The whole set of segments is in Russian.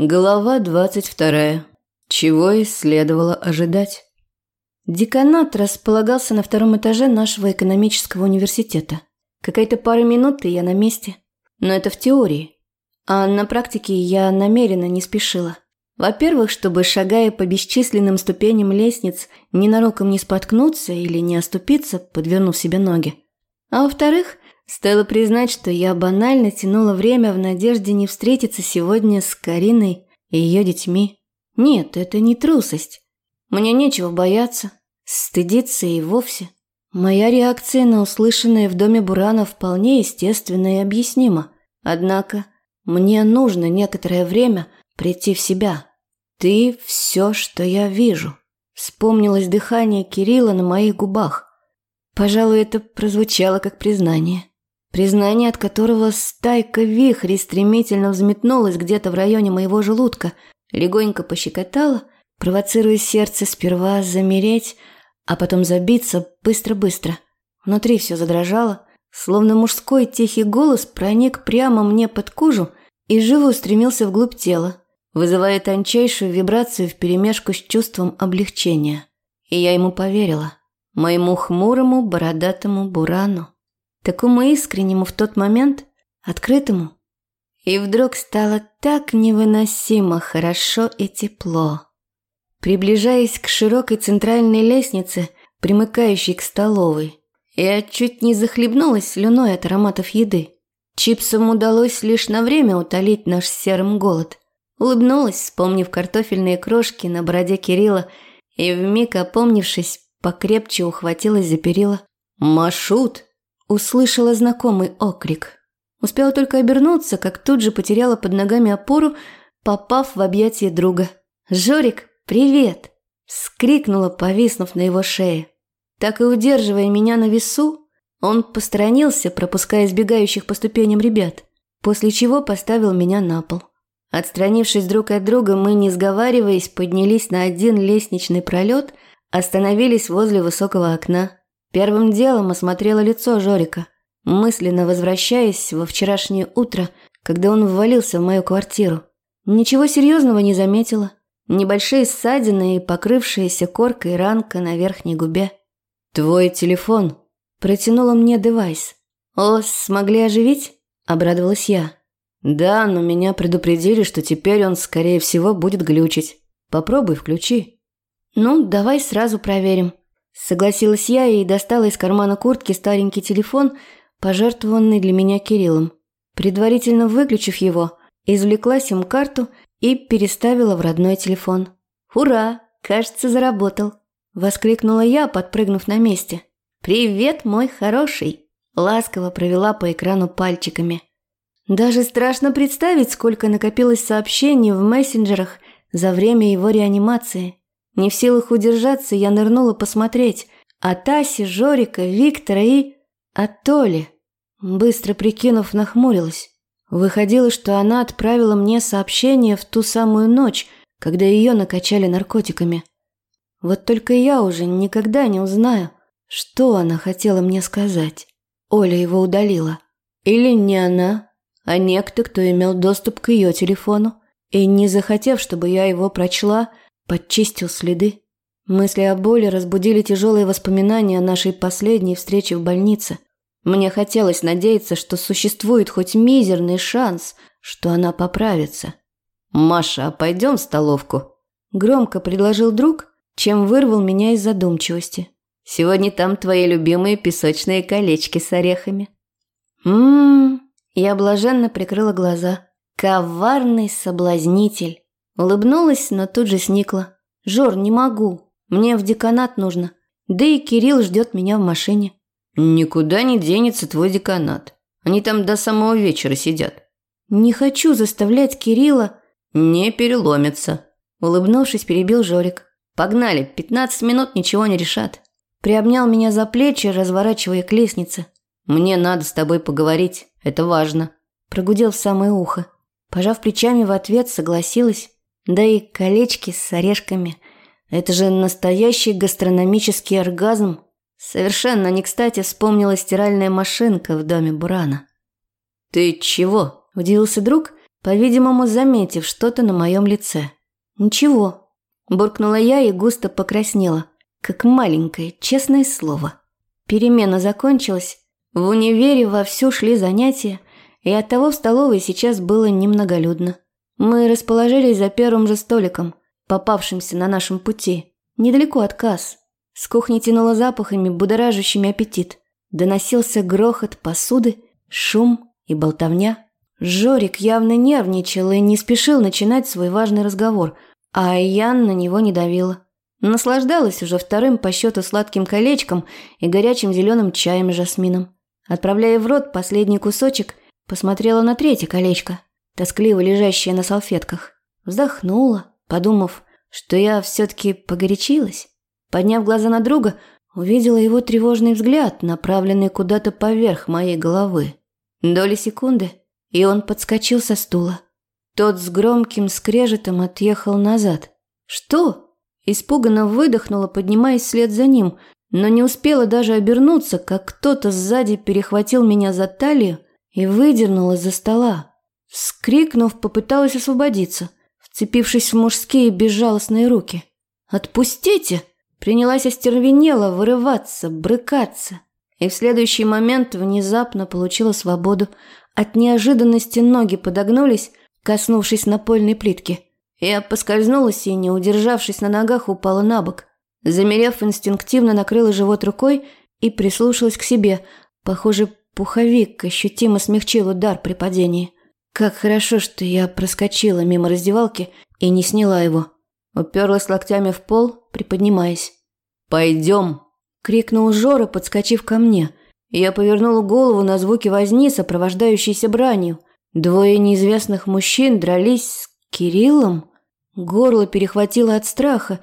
Глава двадцать вторая. Чего и следовало ожидать. Деканат располагался на втором этаже нашего экономического университета. Какая-то пара минут, и я на месте. Но это в теории. А на практике я намеренно не спешила. Во-первых, чтобы, шагая по бесчисленным ступеням лестниц, ненароком не споткнуться или не оступиться, подвернув себе ноги. А во-вторых, стоило признать, что я банально тянула время в надежде не встретиться сегодня с Кариной и ее детьми. Нет, это не трусость. Мне нечего бояться, стыдиться и вовсе. Моя реакция на услышанное в доме Бурана вполне естественна и объяснима. Однако мне нужно некоторое время прийти в себя. Ты – все, что я вижу. Вспомнилось дыхание Кирилла на моих губах. Пожалуй, это прозвучало как признание. Признание, от которого стайка вихрей стремительно взметнулась где-то в районе моего желудка, легонько пощекотала, провоцируя сердце сперва замереть, а потом забиться быстро-быстро. Внутри все задрожало, словно мужской тихий голос проник прямо мне под кожу и живо устремился вглубь тела вызывая тончайшую вибрацию вперемешку с чувством облегчения. И я ему поверила. Моему хмурому, бородатому бурану. Такому искреннему в тот момент, открытому. И вдруг стало так невыносимо хорошо и тепло. Приближаясь к широкой центральной лестнице, примыкающей к столовой, я чуть не захлебнулась слюной от ароматов еды. Чипсам удалось лишь на время утолить наш серым голод – Улыбнулась, вспомнив картофельные крошки на бороде Кирилла, и вмиг опомнившись, покрепче ухватилась за перила. «Машут!» – услышала знакомый окрик. Успела только обернуться, как тут же потеряла под ногами опору, попав в объятия друга. «Жорик, привет!» – скрикнула, повиснув на его шее. Так и удерживая меня на весу, он посторонился, пропуская избегающих по ступеням ребят, после чего поставил меня на пол. Отстранившись друг от друга, мы, не сговариваясь, поднялись на один лестничный пролет, остановились возле высокого окна. Первым делом осмотрела лицо Жорика, мысленно возвращаясь во вчерашнее утро, когда он ввалился в мою квартиру. Ничего серьезного не заметила. Небольшие ссадины и покрывшаяся коркой ранка на верхней губе. «Твой телефон», – протянула мне девайс. «О, смогли оживить?» – обрадовалась я. Да, но меня предупредили, что теперь он, скорее всего, будет глючить. Попробуй включи. Ну, давай сразу проверим. Согласилась я и достала из кармана куртки старенький телефон, пожертвованный для меня Кириллом. Предварительно выключив его, извлекла сим-карту и переставила в родной телефон. «Ура! Кажется, заработал!» – воскликнула я, подпрыгнув на месте. «Привет, мой хороший!» – ласково провела по экрану пальчиками – даже страшно представить, сколько накопилось сообщений в мессенджерах за время его реанимации. Не в силах удержаться, я нырнула посмотреть. От Аси, Жорика, Виктора и... от Толи. Быстро прикинув, нахмурилась. Выходило, что она отправила мне сообщение в ту самую ночь, когда ее накачали наркотиками. Вот только я уже никогда не узнаю, что она хотела мне сказать. Оля его удалила. Или не она, а некто, кто имел доступ к ее телефону и, не захотев, чтобы я его прочла, подчистил следы. Мысли о боли разбудили тяжелые воспоминания о нашей последней встрече в больнице. Мне хотелось надеяться, что существует хоть мизерный шанс, что она поправится. «Маша, а пойдем в столовку?» Громко предложил друг, чем вырвал меня из задумчивости. «Сегодня там твои любимые песочные колечки с орехами». «Ммм, я блаженно прикрыла глаза. Коварный соблазнитель. Улыбнулась, но тут же сникла. «Жор, не могу. Мне в деканат нужно. Да и Кирилл ждет меня в машине». «Никуда не денется твой деканат. Они там до самого вечера сидят». «Не хочу заставлять Кирилла...» «Не переломится», – улыбнувшись, перебил Жорик. «Погнали, пятнадцать минут ничего не решат». Приобнял меня за плечи, разворачивая к лестнице. «Мне надо с тобой поговорить». Это важно. Прогудел в самое ухо. Пожав плечами в ответ, согласилась. Да и колечки с орешками. Это же настоящий гастрономический оргазм. Совершенно не кстати вспомнила стиральная машинка в доме Бурана. «Ты чего?» – удивился друг по-видимому, заметив что-то на моем лице. «Ничего», – буркнула я и густо покраснела, как маленькое, честное слово. Перемена закончилась, в универе вовсю шли занятия, и оттого в столовой сейчас было немноголюдно. Мы расположились за первым же столиком, попавшимся на нашем пути, недалеко от касс. С кухни тянуло запахами, будоражащими аппетит. Доносился грохот посуды, шум и болтовня. Жорик явно нервничал и не спешил начинать свой важный разговор, а Ян на него не давила. Наслаждалась уже вторым по счету сладким колечком и горячим зеленым чаем с жасмином. Отправляя в рот последний кусочек, посмотрела на третье колечко, тоскливо лежащее на салфетках. Вздохнула, подумав, что я все-таки погорячилась. Подняв глаза на друга, увидела его тревожный взгляд, направленный куда-то поверх моей головы. Доли секунды, и он подскочил со стула. Тот с громким скрежетом отъехал назад. «Что?» Испуганно выдохнула, поднимаясь вслед за ним, но не успела даже обернуться, как кто-то сзади перехватил меня за талию и выдернул из-за стола. Вскрикнув, попыталась освободиться, вцепившись в мужские безжалостные руки. «Отпустите!» Принялась остервенела вырываться, брыкаться. И в следующий момент внезапно получила свободу. От неожиданности ноги подогнулись, коснувшись напольной плитки. Я поскользнулась и, не удержавшись на ногах, упала на бок. Замерев, инстинктивно накрыла живот рукой и прислушалась к себе. Похоже, пуховик ощутимо смягчил удар при падении. Как хорошо, что я проскочила мимо раздевалки и не сняла его. Уперлась локтями в пол, приподнимаясь. «Пойдем!» – крикнул Жора, подскочив ко мне. Я повернула голову на звуки возни, сопровождающейся бранью. Двое неизвестных мужчин дрались с Кириллом. Горло перехватило от страха,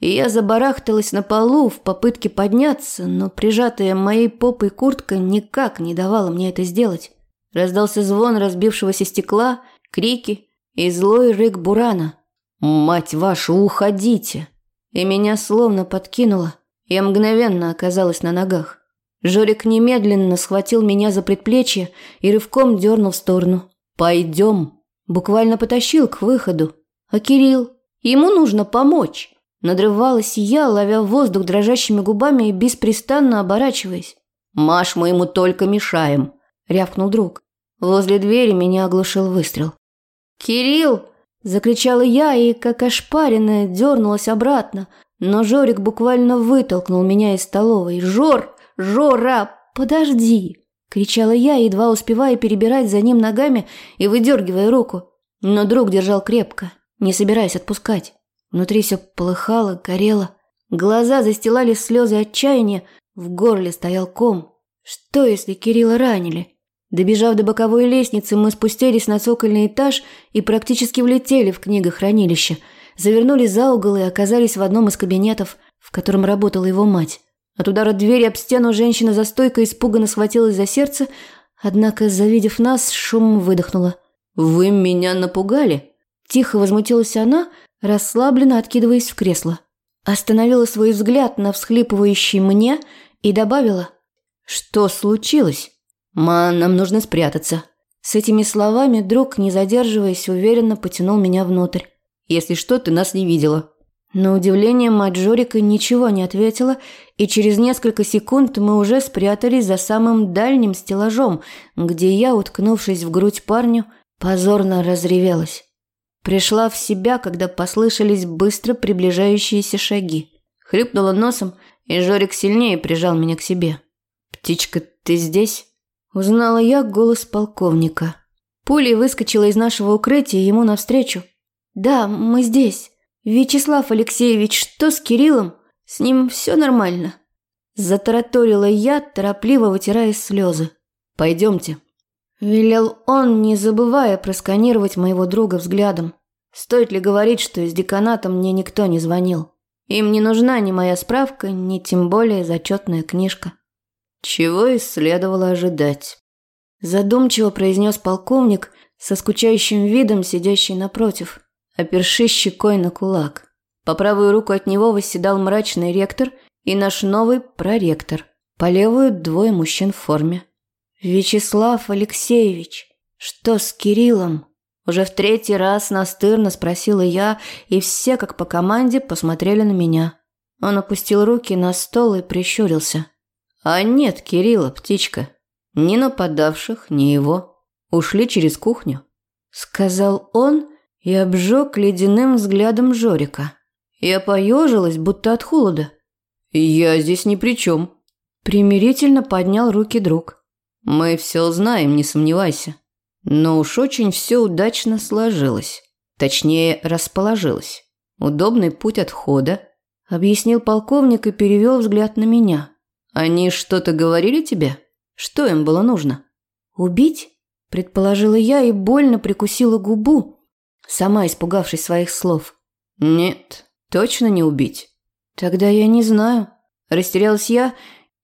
и я забарахталась на полу в попытке подняться, но прижатая моей попой куртка никак не давала мне это сделать. Раздался звон разбившегося стекла, крики и злой рык Бурана. «Мать вашу, уходите!» И меня словно подкинуло. Я мгновенно оказалась на ногах. Жорик немедленно схватил меня за предплечье и рывком дернул в сторону. «Пойдем!» Буквально потащил к выходу. А Кирилл? Ему нужно помочь. Надрывалась я, ловя воздух дрожащими губами и беспрестанно оборачиваясь. «Маш, мы ему только мешаем!» – рявкнул друг. Возле двери меня оглушил выстрел. «Кирилл!» Закричала я и, как ошпаренная, дернулась обратно, но Жорик буквально вытолкнул меня из столовой. «Жор! Жора! Подожди!» Кричала я, едва успевая перебирать за ним ногами и выдергивая руку. Но друг держал крепко, не собираясь отпускать. Внутри все полыхало, горело. Глаза застилали слезы отчаяния, в горле стоял ком. Что, если Кирилла ранили? Добежав до боковой лестницы, мы спустились на цокольный этаж и практически влетели в книгохранилище. Завернули за угол и оказались в одном из кабинетов, в котором работала его мать. От удара двери об стену женщина за стойкой испуганно схватилась за сердце, однако, завидев нас, шумом выдохнула. «Вы меня напугали?» Тихо возмутилась она, расслабленно откидываясь в кресло. Остановила свой взгляд на всхлипывающий мне и добавила. «Что случилось?» «Ма, нам нужно спрятаться». С этими словами друг, не задерживаясь, уверенно потянул меня внутрь. «Если что, ты нас не видела». На удивление мать Жорика ничего не ответила, и через несколько секунд мы уже спрятались за самым дальним стеллажом, где я, уткнувшись в грудь парню, позорно разревелась. Пришла в себя, когда послышались быстро приближающиеся шаги. Хлюпнула носом, и Жорик сильнее прижал меня к себе. «Птичка, ты здесь?» Узнала я голос полковника. Пулей выскочила из нашего укрытия ему навстречу. «Да, мы здесь. Вячеслав Алексеевич, что с Кириллом? С ним все нормально?» Затараторила я, торопливо вытирая слезы. «Пойдемте». Велел он, не забывая просканировать моего друга взглядом. Стоит ли говорить, что из деканата мне никто не звонил? Им не нужна ни моя справка, ни тем более зачетная книжка. Чего и следовало ожидать. Задумчиво произнес полковник со скучающим видом, сидящий напротив, опершись щекой на кулак. По правую руку от него восседал мрачный ректор и наш новый проректор. По левую двое мужчин в форме. «Вячеслав Алексеевич, что с Кириллом?» Уже в третий раз настырно спросила я, и все, как по команде, посмотрели на меня. Он опустил руки на стол и прищурился. «А нет, Кирилла, птичка. Ни нападавших, ни его. Ушли через кухню», – сказал он и обжег ледяным взглядом Жорика. Я поежилась, будто от холода. «Я здесь ни при чем», – примирительно поднял руки друг. «Мы все знаем, не сомневайся. Но уж очень все удачно сложилось. Точнее, расположилось. Удобный путь отхода, объяснил полковник и перевел взгляд на меня. Они что-то говорили тебе? Что им было нужно? Убить? Предположила я и больно прикусила губу, сама испугавшись своих слов. Нет, точно не убить. Тогда я не знаю. Растерялась я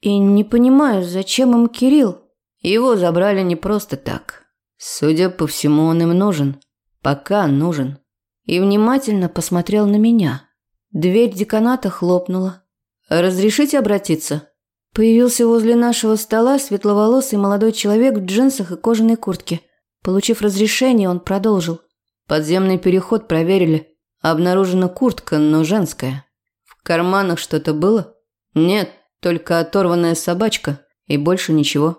и не понимаю, зачем им Кирилл. Его забрали не просто так. Судя по всему, он им нужен. Пока нужен. И внимательно посмотрел на меня. Дверь деканата хлопнула. «Разрешите обратиться?» Появился возле нашего стола светловолосый молодой человек в джинсах и кожаной куртке. Получив разрешение, он продолжил. «Подземный переход проверили. Обнаружена куртка, но женская. В карманах что-то было? Нет, только оторванная собачка и больше ничего».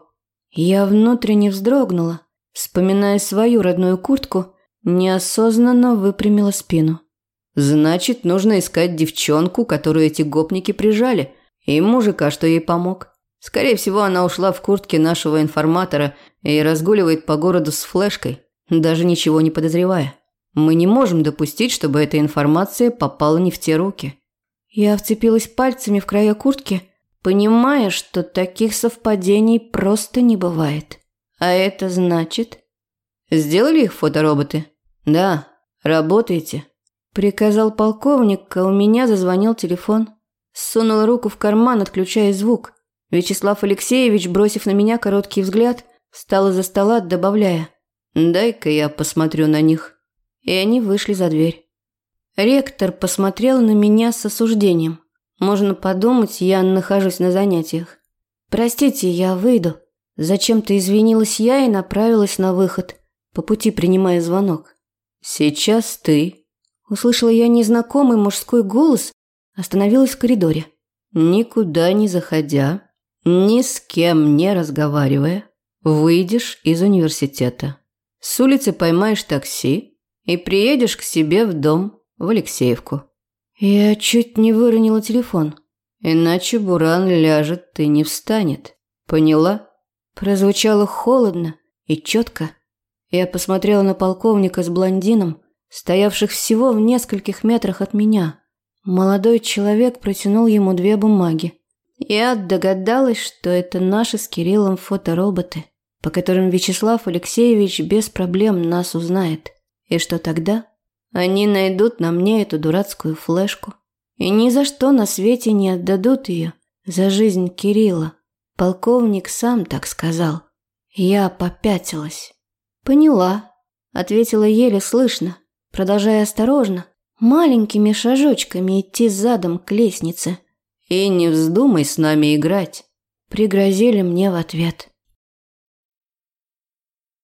Я внутренне вздрогнула, вспоминая свою родную куртку, неосознанно выпрямила спину. Значит, нужно искать девчонку, которую эти гопники прижали, и мужика, что ей помог. Скорее всего, она ушла в куртке нашего информатора и разгуливает по городу с флешкой, даже ничего не подозревая. Мы не можем допустить, чтобы эта информация попала не в те руки. Я вцепилась пальцами в края куртки, понимая, что таких совпадений просто не бывает. А это значит... Сделали их фотороботы? Да, работаете. Приказал полковник, а у меня зазвонил телефон. Сунул руку в карман, отключая звук. Вячеслав Алексеевич, бросив на меня короткий взгляд, встал из-за стола, добавляя. «Дай-ка я посмотрю на них». И они вышли за дверь. Ректор посмотрел на меня с осуждением. Можно подумать, я нахожусь на занятиях. «Простите, я выйду». Зачем-то извинилась я и направилась на выход, по пути принимая звонок. «Сейчас ты Услышала я незнакомый мужской голос, остановилась в коридоре. Никуда не заходя, ни с кем не разговаривая, выйдешь из университета. С улицы поймаешь такси и приедешь к себе в дом в Алексеевку. Я чуть не выронила телефон. Иначе Буран ляжет и не встанет. Поняла? Прозвучало холодно и четко. Я посмотрела на полковника с блондином, стоявших всего в нескольких метрах от меня. Молодой человек протянул ему две бумаги. Я догадалась, что это наши с Кириллом фотороботы, по которым Вячеслав Алексеевич без проблем нас узнает. И что тогда? Они найдут на мне эту дурацкую флешку. И ни за что на свете не отдадут ее за жизнь Кирилла. Полковник сам так сказал. Я попятилась. «Поняла», — ответила еле слышно продолжая осторожно, маленькими шажочками идти задом к лестнице. «И не вздумай с нами играть», – пригрозили мне в ответ.